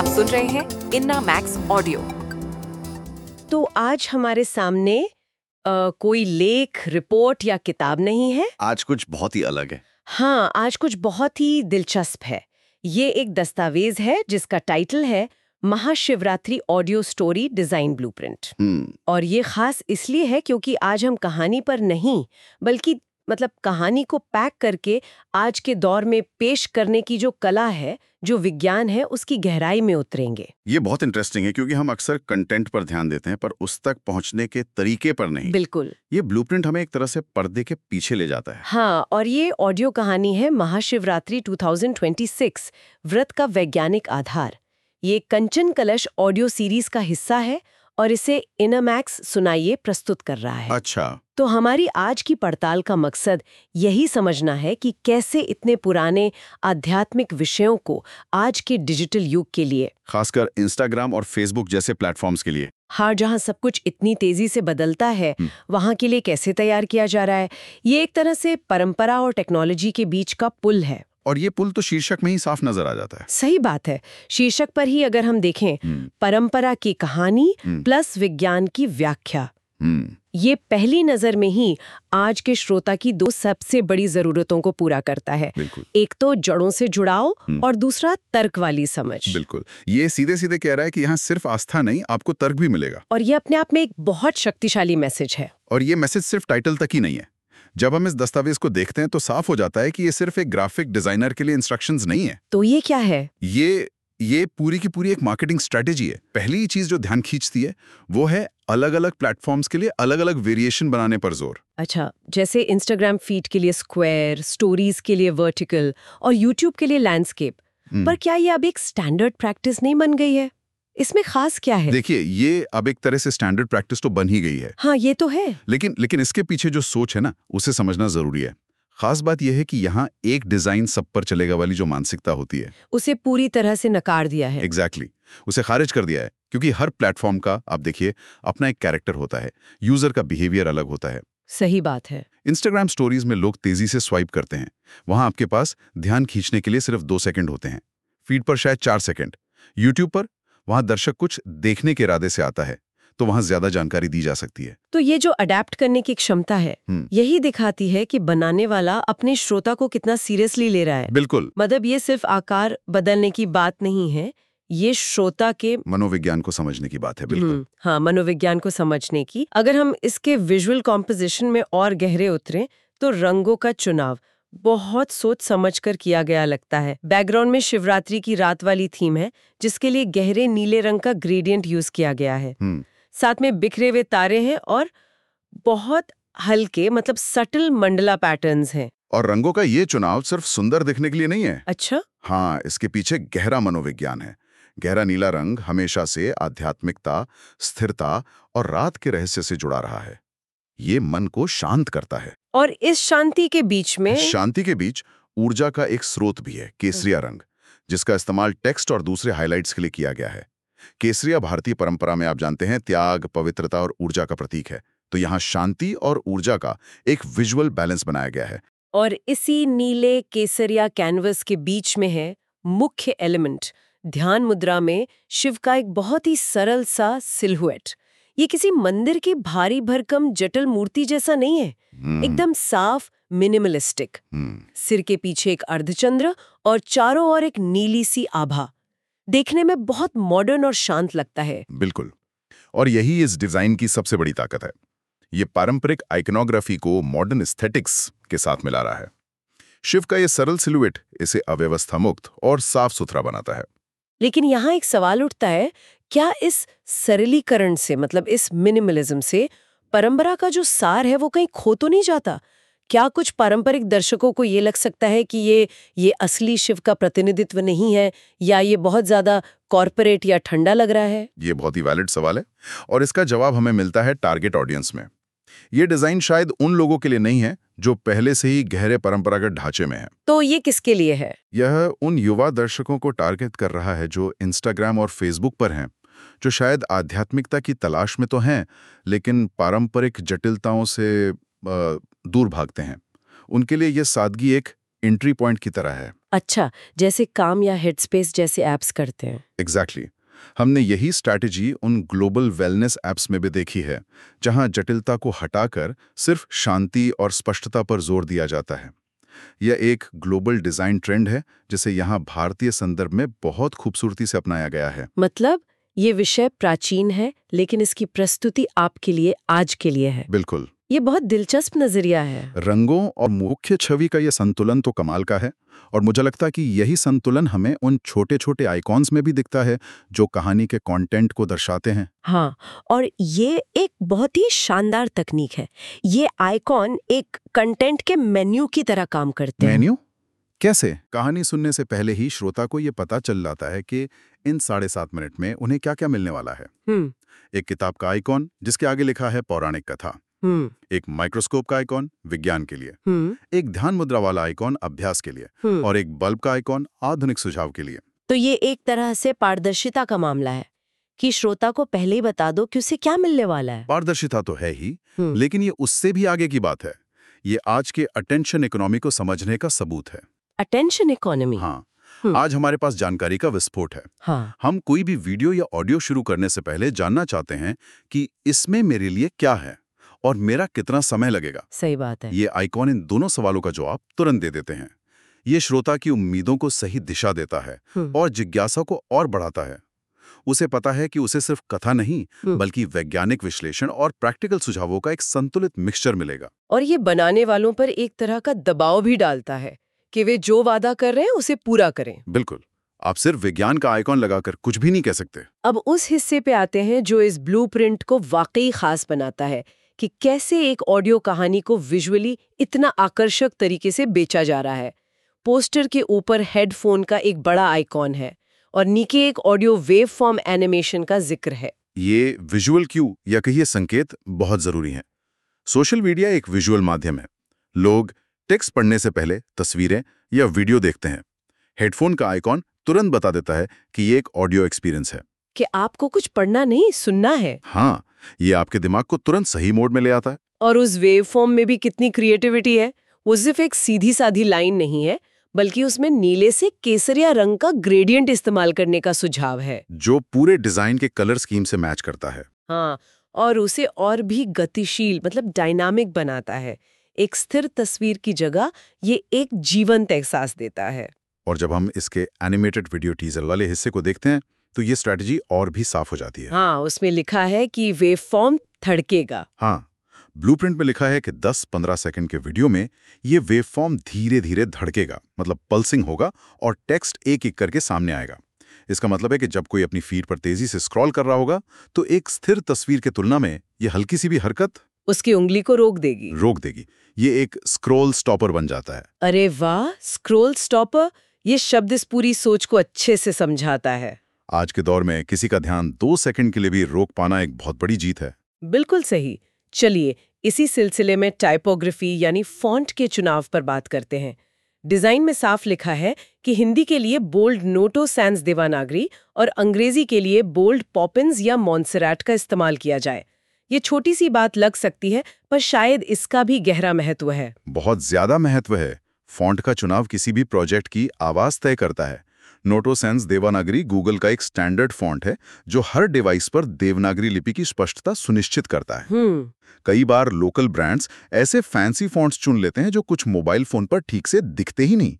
आप सुन रहे हैं इन्ना मैक्स ऑडियो। तो आज हमारे सामने अ, कोई लेख रिपोर्ट या किताब नहीं है? आज कुछ बहुत ही अलग है। हाँ आज कुछ बहुत ही दिलचस्प है। ये एक दस्तावेज़ है जिसका टाइटल है Mahashivratri audio story design blueprint. हम्म। और ये खास इसलिए है क्योंकि आज हम कहानी पर नहीं बल्कि मतलब कहानी को पैक करके आज के दौर में पेश करने की जो कला है जो विज्ञान है उसकी गहराई में उतरेंगे। ये बहुत इंटरेस्टिंग है क्योंकि हम अक्सर कंटेंट पर ध्यान देते हैं पर उस तक पहुँचने के तरीके पर नहीं। बिल्कुल। ये ब्लूप्रिंट हमें एक तरह से पर्दे के पीछे ले जाता है। हाँ और ये ऑडियो कहानी है महाशिवरात्रि 2026 व्रत का वैज्ञानिक आधार। ये कंचन कलश ऑडियो सीरीज़ का हिस्सा है और इसे इनमैक्स सुनाइए प्रस्तुत कर रहा है। अच्छा। तो हमारी आज की पड़ताल का मकसद यही समझना है कि कैसे इतने पुराने आध्यात्मिक विषयों को आज के डिजिटल युग के लिए। खासकर इंस्टाग्राम और फेसबुक जैसे प्लेटफॉर्म्स के लिए। हाँ जहाँ सब कुछ इतनी तेज़ी से बदलता है हम्म। वहाँ के लिए कैसे तैयार किया जा रहा है? ये एक तरह से परंपरा और टेक्नोलॉजी के बीच का पुल है। और ये पुल तो शीर्षक में ही साफ़ नज़र आ जाता है। सही बात है। शीर्षक पर ही अगर हम देखें हम्म, परंपरा की कहानी हम्म। प्लस विज्ञान की व्याख्या। हम्म, ये पहली नज़र में ही आज के श्रोता की दो सबसे बड़ी जरूरतों को पूरा करता है। एक तो जड़ों से जुड़ाव। और दूसरा तर्क वाली समझ। बिल्कुल। ये सीधे सीधे कह रहा है कि यहाँ सिर्फ़ आस्था नहीं आपको तर्क भी मिलेगा। और ये अपने आप में एक बहुत शक्तिशाली मैसेज है। और ये मैसेज सिर्फ़ टाइटल तक ही नहीं है। जब हम इस दस्तावेज़ को देखते हैं तो साफ़ हो जाता है कि ये सिर्फ़ एक ग्राफिक डिज़ाइनर के लिए इंस्ट्रक्शंस नहीं है। तो ये क्या है? ये ये पूरी की पूरी एक मार्केटिंग स्ट्रेटेजी है। पहली चीज़ जो ध्यान खींचती है वो है अलग अलग प्लेटफॉर्म्स के लिए अलग अलग वेरिएशन बनाने पर ज़ोर। अच्छा जैसे इंस्टाग्राम फ़ीड के लिए स्क्वायर स्टोरीज के लिए वर्टिकल और यूट्यूब के लिए लैंडस्केप हम्म। पर क्या ये अब एक स्टैंडर्ड प्रैक्टिस नहीं बन गई है? इसमें खास क्या है? देखिए ये अब एक तरह से स्टैंडर्ड प्रैक्टिस तो बन ही गई है। हाँ ये तो है। लेकिन लेकिन इसके पीछे जो सोच है ना उसे समझना ज़रूरी है। खास बात यह है कि यहाँ एक डिज़ाइन सब पर चलेगा वाली जो मानसिकता होती है। उसे पूरी तरह से नकार दिया है। Exactly exactly. उसे खारिज कर दिया है क्योंकि हर प्लेटफॉर्म का आप देखिए अपना एक कैरेक्टर होता है। यूज़र का बिहेवियर अलग होता है। सही बात है। इंस्टाग्राम स्टोरीज में लोग तेज़ी से स्वाइप करते हैं। वहाँ आपके पास ध्यान खींचने के लिए सिर्फ़ दो सेकंड होते हैं। फ़ीड पर शायद चार सेकंड यूट्यूब पर वहाँ दर्शक कुछ देखने के इरादे से आता है तो वहाँ ज़्यादा जानकारी दी जा सकती है। तो ये जो अडेप्ट करने की क्षमता है हम्म। यही दिखाती है कि बनाने वाला अपने श्रोता को कितना सीरियसली ले रहा है। बिल्कुल। मतलब ये सिर्फ़ आकार बदलने की बात नहीं है ये श्रोता के मनोविज्ञान को समझने की बात है बिल्कुल। हम्म, हाँ मनोविज्ञान को समझने की। अगर हम इसके विजुअल कॉम्पोजिशन में और गहरे उतरे तो रंगों का चुनाव बहुत सोच समझकर किया गया लगता है। बैकग्राउंड में शिवरात्रि की रात वाली थीम है जिसके लिए गहरे नीले रंग का ग्रेडियंट यूज़ किया गया है। हम्म, साथ में बिखरे हुए तारे हैं और बहुत हल्के मतलब सटल मंडला पैटर्न्स हैं। और रंगों का ये चुनाव सिर्फ़ सुंदर दिखने के लिए नहीं है। अच्छा। हाँ इसके पीछे गहरा मनोविज्ञान है। गहरा नीला रंग हमेशा से आध्यात्मिकता स्थिरता और रात के रहस्य से जुड़ा रहा है। ये मन को शांत करता है। और इस शांति के बीच में शांति के बीच ऊर्जा का एक स्रोत भी है केसरिया रंग जिसका इस्तेमाल टेक्स्ट और दूसरे हाइलाइट्स के लिए किया गया है। केसरिया भारतीय परंपरा में आप जानते हैं त्याग पवित्रता और ऊर्जा का प्रतीक है। तो यहाँ शांति और ऊर्जा का एक विजुअल बैलेंस बनाया गया है। और इसी नीले केसरिया कैनवस के बीच में है मुख्य एलिमेंट ध्यान मुद्रा में शिव का एक बहुत ही सरल सा सिलहुएट। ये किसी मंदिर की भारी भरकम जटिल मूर्ति जैसा नहीं है। हम्म, एकदम साफ़ मिनिमलिस्टिक हम्म, सिर के पीछे एक अर्धचंद्र और चारों ओर एक नीली सी आभा। देखने में बहुत मॉडर्न और शांत लगता है। बिल्कुल। और यही इस डिज़ाइन की सबसे बड़ी ताकत है। ये पारंपरिक आइकनोग्राफी को मॉडर्न एस्थेटिक्स के साथ मिला रहा है। शिव का ये सरल सिलुएट इसे अव्यवस्था मुक्त और साफ़ सुथरा बनाता है। लेकिन यहाँ एक सवाल उठता है क्या इस सरलीकरण से मतलब इस मिनिमलिज्म से परंपरा का जो सार है वो कहीं खो तो नहीं जाता? क्या कुछ पारंपरिक दर्शकों को ये लग सकता है कि ये ये असली शिव का प्रतिनिधित्व नहीं है या ये बहुत ज़्यादा कॉरपोरेट या ठंडा लग रहा है? ये बहुत ही वैलिड सवाल है और इसका जवाब हमें मिलता है टारगेट ऑडियंस में। ये डिज़ाइन शायद उन लोगों के लिए नहीं है जो पहले से ही गहरे परंपरागत ढांचे में है। तो ये किसके लिए है? यह उन युवा दर्शकों को टारगेट कर रहा है जो इंस्टाग्राम और फेसबुक पर हैं। जो शायद आध्यात्मिकता की तलाश में तो हैं लेकिन पारंपरिक जटिलताओं से दूर भागते हैं। उनके लिए यह सादगी एक एंट्री पॉइंट की तरह है। अच्छा जैसे काम या हेडस्पेस जैसे एप्स करते हैं। Exactly exactly. हमने यही स्ट्रैटेजी उन ग्लोबल वेलनेस एप्स में भी देखी है जहाँ जटिलता को हटाकर सिर्फ़ शांति और स्पष्टता पर ज़ोर दिया जाता है। यह एक ग्लोबल डिज़ाइन ट्रेंड है जिसे यहाँ भारतीय संदर्भ में बहुत खूबसूरती से अपनाया गया है। मतलब ये विषय प्राचीन है लेकिन इसकी प्रस्तुति आपके लिए आज के लिए है। बिल्कुल। ये बहुत दिलचस्प नज़रिया है। रंगों और मुख्य छवि का यह संतुलन तो कमाल का है और मुझे लगता है कि यही संतुलन हमें उन छोटे छोटे आइकॉन्स में भी दिखता है जो कहानी के कंटेंट को दर्शाते हैं। हाँ और ये एक बहुत ही शानदार तकनीक है। ये आइकॉन एक कंटेंट के मेन्यू की तरह काम करते हैं। मेन्यू कैसे? कहानी सुनने से पहले ही श्रोता को यह पता चल जाता है कि इन साढ़े सात मिनट में उन्हें क्या क्या मिलने वाला है। हम्म। एक किताब का आइकॉन जिसके आगे लिखा है पौराणिक कथा। हम्म। एक माइक्रोस्कोप का आइकॉन विज्ञान के लिए। हम्म। एक ध्यान मुद्रा वाला आइकॉन अभ्यास के लिए। और एक बल्ब का आइकॉन आधुनिक सुझाव के लिए। तो ये एक तरह से पारदर्शिता का मामला है कि श्रोता को पहले ही बता दो कि उसे क्या मिलने वाला है। पारदर्शिता तो है ही। लेकिन ये उससे भी आगे की बात है। ये आज के अटेंशन इकोनॉमी को समझने का सबूत है। अटेंशन इकोनॉमी हाँ। हम्म। आज हमारे पास जानकारी का विस्फोट है। हाँ। हम कोई भी वीडियो या ऑडियो शुरू करने से पहले जानना चाहते हैं कि इसमें मेरे लिए क्या है और मेरा कितना समय लगेगा। सही बात है। ये आइकॉन इन दोनों सवालों का जवाब तुरंत दे देते हैं। ये श्रोता की उम्मीदों को सही दिशा देता है हम्म। और जिज्ञासा को और बढ़ाता है। उसे पता है कि उसे सिर्फ़ कथा नहीं हम्म। बल्कि वैज्ञानिक विश्लेषण और प्रैक्टिकल सुझावों का एक संतुलित मिक्सचर मिलेगा। और ये बनाने वालों पर एक तरह का दबाव भी डालता है। कि वे जो वादा कर रहे हैं उसे पूरा करें। बिल्कुल। आप सिर्फ़ विज्ञान का आइकॉन लगाकर कुछ भी नहीं कह सकते। अब उस हिस्से पे आते हैं जो इस ब्लूप्रिंट को वाकई खास बनाता है कि कैसे एक ऑडियो कहानी को विजुअली इतना आकर्षक तरीके से बेचा जा रहा है। पोस्टर के ऊपर हेडफोन का एक बड़ा आइकॉन है और नीचे एक ऑडियो वेव फॉर्म एनिमेशन का ज़िक्र है। ये विजुअल क्यू या कहिए संकेत बहुत ज़रूरी है। सोशल मीडिया एक विजुअल माध्यम है। लोग टेक्स्ट पढ़ने से पहले तस्वीरें या वीडियो देखते हैं। हेडफोन का आइकॉन तुरंत बता देता है कि ये एक ऑडियो एक्सपीरियंस है। कि आपको कुछ पढ़ना नहीं सुनना है। हाँ ये आपके दिमाग को तुरंत सही मोड में ले आता है। और उस वेव फॉर्म में भी कितनी क्रिएटिविटी है। वो सिर्फ़ एक सीधी साधी लाइन नहीं है बल्कि उसमें नीले से केसरिया रंग का ग्रेडियंट इस्तेमाल करने का सुझाव है। जो पूरे डिज़ाइन के कलर स्कीम से मैच करता है। हाँ और उसे और भी गतिशील मतलब डायनामिक बनाता है। एक स्थिर तस्वीर की जगह ये एक जीवंत एहसास देता है। और जब हम इसके एनिमेटेड वीडियो टीजर वाले हिस्से को देखते हैं तो ये स्ट्रैटेजी और भी साफ़ हो जाती है। हाँ उसमें लिखा है कि वेव फॉर्म थड़केगा। हाँ ब्लूप्रिंट में लिखा है कि 10-15 सेकंड के वीडियो में ये वेवफॉर्म धीरे धीरे धड़केगा मतलब पल्सिंग होगा और टेक्स्ट एक एक करके सामने आएगा। इसका मतलब है कि जब कोई अपनी फ़ीड पर तेज़ी से स्क्रॉल कर रहा होगा तो एक स्थिर तस्वीर के तुलना में ये हल्की सी भी हरकत उसकी उंगली को रोक देगी। रोक देगी। ये एक स्क्रॉल स्टॉपर बन जाता है। अरे वाह! स्क्रोल स्टॉपर ये शब्द इस पूरी सोच को अच्छे से समझाता है। आज के दौर में किसी का ध्यान दो सेकंड के लिए भी रोक पाना एक बहुत बड़ी जीत है। बिल्कुल सही। चलिए इसी सिलसिले में टाइपोग्राफी यानी फॉन्ट के चुनाव पर बात करते हैं। डिज़ाइन में साफ़ लिखा है कि हिंदी के लिए बोल्ड नोटो सैंस देवानागरी और अंग्रेज़ी के लिए बोल्ड पॉपिन्स या मॉन्सरैट का इस्तेमाल किया जाए। ये छोटी सी बात लग सकती है पर शायद इसका भी गहरा महत्व है। बहुत ज़्यादा महत्व है। फॉन्ट का चुनाव किसी भी प्रोजेक्ट की आवाज़ तय करता है। नोटोसेंस देवनागरी गूगल का एक स्टैंडर्ड फॉन्ट है जो हर डिवाइस पर देवनागरी लिपि की स्पष्टता सुनिश्चित करता है। हम्म। कई बार लोकल ब्रांड्स ऐसे फैंसी फॉन्ट्स चुन लेते हैं जो कुछ मोबाइल फ़ोन पर ठीक से दिखते ही नहीं।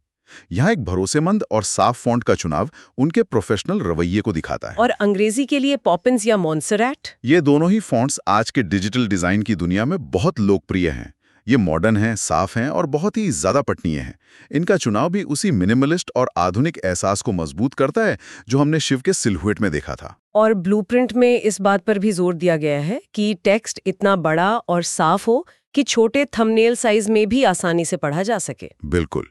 यहाँ एक भरोसेमंद और साफ़ फॉन्ट का चुनाव उनके प्रोफेशनल रवैये को दिखाता है। और अंग्रेज़ी के लिए पॉपिन्स या मॉन्सरैट ये दोनों ही फॉन्ट्स आज के डिजिटल डिज़ाइन की दुनिया में बहुत लोकप्रिय हैं। ये मॉडर्न हैं साफ़ हैं और बहुत ही ज़्यादा पठनीय हैं। इनका चुनाव भी उसी मिनिमलिस्ट और आधुनिक एहसास को मज़बूत करता है जो हमने शिव के सिलहुएट में देखा था। और ब्लूप्रिंट में इस बात पर भी ज़ोर दिया गया है कि टेक्स्ट इतना बड़ा और साफ़ हो कि छोटे थंबनेल साइज़ में भी आसानी से पढ़ा जा सके। बिल्कुल।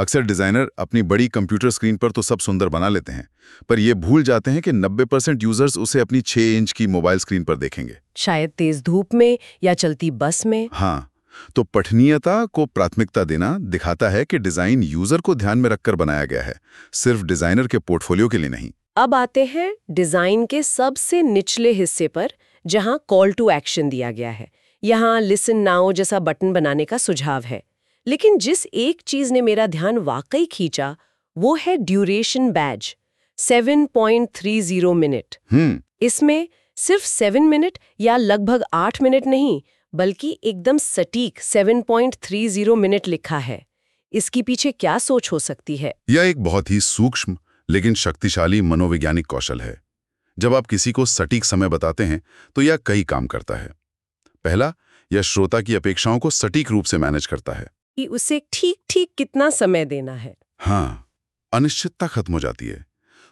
अक्सर डिज़ाइनर अपनी बड़ी कंप्यूटर स्क्रीन पर तो सब सुंदर बना लेते हैं पर ये भूल जाते हैं कि 90 परसेंट यूज़र्स उसे अपनी 6 इंच की मोबाइल स्क्रीन पर देखेंगे। शायद तेज धूप में या चलती बस में। हाँ तो पठनीयता को प्राथमिकता देना दिखाता है कि डिज़ाइन यूज़र को ध्यान में रखकर बनाया गया है सिर्फ़ डिज़ाइनर के पोर्टफोलियो के लिए नहीं। अब आते हैं डिज़ाइन के सबसे निचले हिस्से पर जहाँ कॉल टू एक्शन दिया गया है। यहाँ लिसन नाउ जैसा बटन बनाने का सुझाव है। लेकिन जिस एक चीज़ ने मेरा ध्यान वाकई खींचा वो है ड्यूरेशन बैज 7.30 मिनट हम्म। इसमें सिर्फ़ 7 मिनट या लगभग 8 मिनट नहीं बल्कि एकदम सटीक 7.30 मिनट लिखा है। इसकी पीछे क्या सोच हो सकती है? यह एक बहुत ही सूक्ष्म लेकिन शक्तिशाली मनोवैज्ञानिक कौशल है। जब आप किसी को सटीक समय बताते हैं तो यह कई काम करता है। पहला यह श्रोता की अपेक्षाओं को सटीक रूप से मैनेज करता है। कि उसे ठीक ठीक कितना समय देना है। हाँ अनिश्चितता खत्म हो जाती है।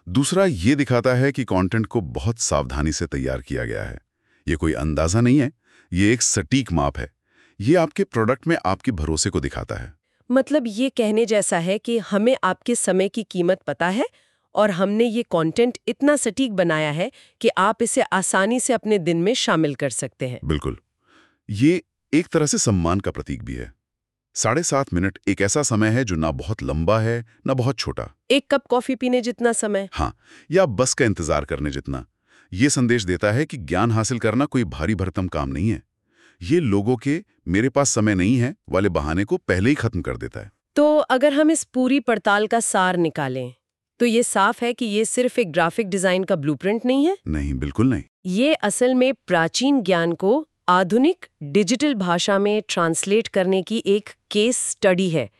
दूसरा ये दिखाता है कि कंटेंट को बहुत सावधानी से तैयार किया गया है। ये कोई अंदाज़ा नहीं है ये एक सटीक माप है। ये आपके प्रोडक्ट में आपके भरोसे को दिखाता है। मतलब ये कहने जैसा है कि हमें आपके समय की कीमत पता है और हमने ये कंटेंट इतना सटीक बनाया है कि आप इसे आसानी से अपने दिन में शामिल कर सकते हैं। बिल्कुल। ये एक तरह से सम्मान का प्रतीक भी है। साढ़े सात मिनट एक ऐसा समय है जो ना बहुत लंबा है ना बहुत छोटा। एक कप कॉफ़ी पीने जितना समय। हाँ या बस का इंतज़ार करने जितना। ये संदेश देता है कि ज्ञान हासिल करना कोई भारी भरतम काम नहीं है। ये लोगों के मेरे पास समय नहीं है वाले बहाने को पहले ही खत्म कर देता है। तो अगर हम इस पूरी पड़ताल का सार निकालें तो ये साफ़ है कि ये सिर्फ़ एक ग्राफिक डिज़ाइन का ब्लूप्रिंट नहीं है? नहीं बिल्कुल नहीं। ये असल में प्राचीन ज्ञान को आधुनिक डिजिटल भाषा में ट्रांसलेट करने की एक केस स्टडी है।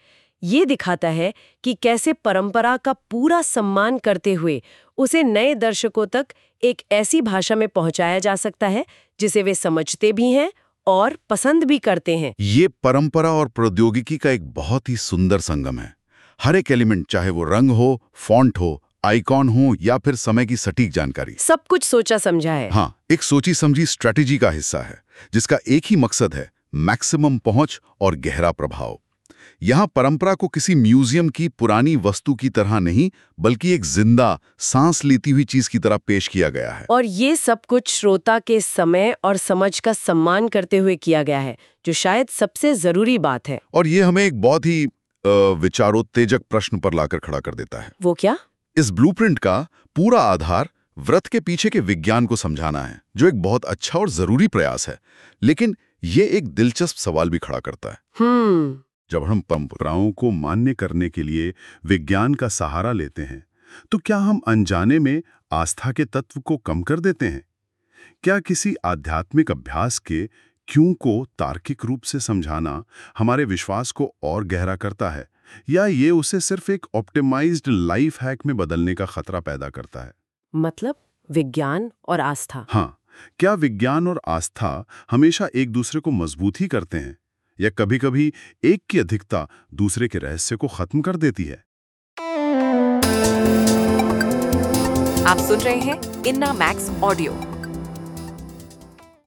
ये दिखाता है कि कैसे परंपरा का पूरा सम्मान करते हुए उसे नए दर्शकों तक एक ऐसी भाषा में पहुँचाया जा सकता है, जिसे वे समझते भी हैं और पसंद भी करते हैं। ये परंपरा और प्रौद्योगिकी का एक बहुत ही सुंदर संगम है। हर एक एलिमेंट, चाहे वो रंग हो, फॉन्ट हो आइकॉन हो या फिर समय की सटीक जानकारी। सब कुछ सोचा समझा है। हाँ एक सोची समझी स्ट्रेटेजी का हिस्सा है जिसका एक ही मकसद है मैक्सिमम पहुँच और गहरा प्रभाव। यहाँ परंपरा को किसी म्यूज़ियम की पुरानी वस्तु की तरह नहीं बल्कि एक ज़िंदा सांस लेती हुई चीज़ की तरह पेश किया गया है। और ये सब कुछ श्रोता के समय और समझ का सम्मान करते हुए किया गया है जो शायद सबसे ज़रूरी बात है। और ये हमें एक बहुत ही विचारोत्तेजक प्रश्न पर लाकर खड़ा कर देता है। वो क्या? इस ब्लूप्रिंट का पूरा आधार व्रत के पीछे के विज्ञान को समझाना है जो एक बहुत अच्छा और ज़रूरी प्रयास है। लेकिन ये एक दिलचस्प सवाल भी खड़ा करता है। हम्म। जब हम परंपराओं को मान्य करने के लिए विज्ञान का सहारा लेते हैं तो क्या हम अनजाने में आस्था के तत्व को कम कर देते हैं? क्या किसी आध्यात्मिक अभ्यास के क्यों को तार्किक रूप से समझाना हमारे विश्वास को और गहरा करता है? या ये उसे सिर्फ़ एक ऑप्टिमाइज्ड लाइफ हैक में बदलने का खतरा पैदा करता है? मतलब विज्ञान और आस्था। हाँ क्या विज्ञान और आस्था हमेशा एक दूसरे को मज़बूत ही करते हैं? या कभी-कभी एक की अधिकता दूसरे के रहस्य को खत्म कर देती है? आप सुन रहे हैं इन्ना मैक्स ऑडियो।